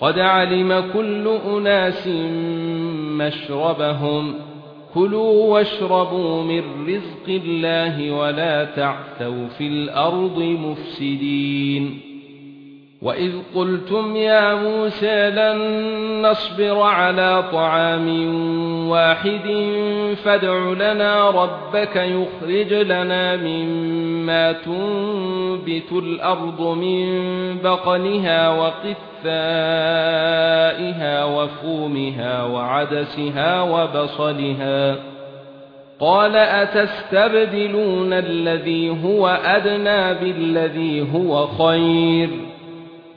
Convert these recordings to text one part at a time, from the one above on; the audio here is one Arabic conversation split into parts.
قد علم كل أناس مشربهم. كلوا واشربوا من رزق الله ولا تعثوا في الأرض مفسدين. وَإِذْ قُلْتُمْ يَا مُوسَى لَن نَّصْبِرَ عَلَى طَعَامٍ وَاحِدٍ فَادْعُ لَنَا رَبَّكَ يُخْرِجْ لَنَا مِمَّا تُنبِتُ الْأَرْضُ مِن بَقْلِهَا وَقِثَّائِهَا وَفُومِهَا وَعَدَسِهَا وَبَصَلِهَا قال اتستبدلون الذي هو ادنى بالذي هو خير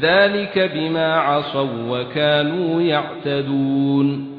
ذلك بما عصوا وكانوا يعتدون